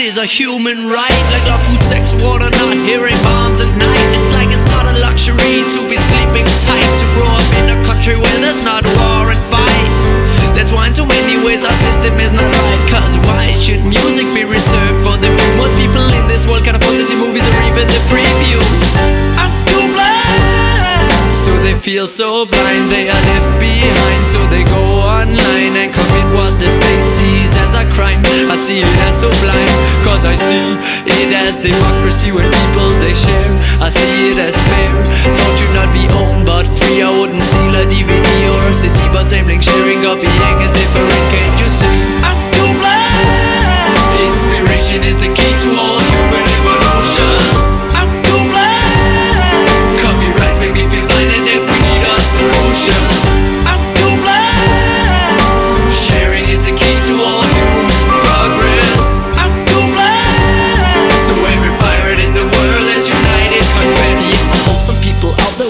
is a human right. Like love, food, sex, water, not hearing bombs at night. Just like it's not a luxury to be sleeping tight. To grow up in a country where there's not war and fight. That's why in so many ways our system is not right. Cause why should music be reserved for the few? Most people in this world can afford to see movies or even the previews. I'm too blind. So they feel so blind, they are left behind. So they go online see it as democracy when people they share. I see it as fair. Thought you'd not be owned but free. I wouldn't steal a DVD or a CD, but same link sharing, copying is different.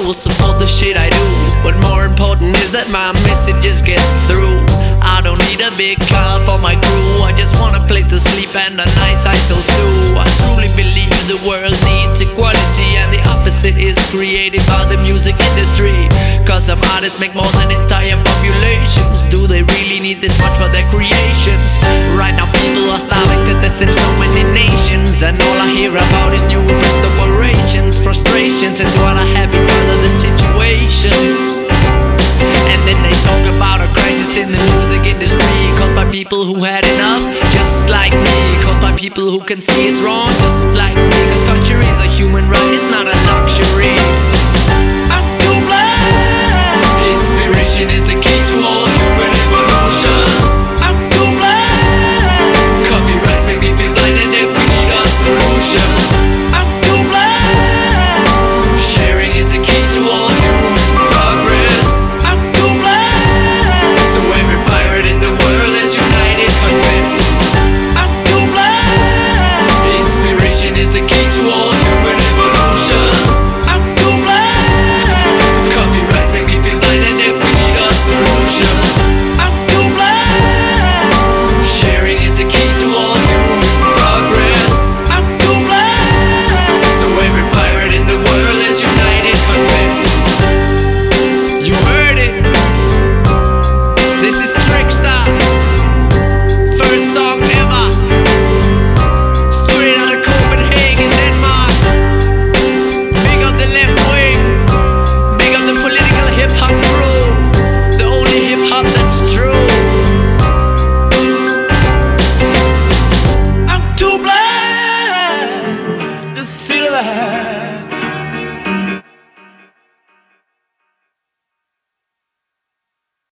Will support the shit I do. But more important is that my messages get through. I don't need a big car for my crew. I just want a place to sleep and a nice idle stew. I truly believe the world needs equality, and the opposite is created by the music industry. Cause some artists make more than entire populations. Do they really need this much for their creations? Right now, people are starving to death in so many nations, and all I hear about is new operations. Frustrations is what I in the music industry. Caused by people who had enough, just like me. Caused by people who can see it's wrong, just like me. Cause country is a human right, it's not a luxury. true. I'm too blind to see the light.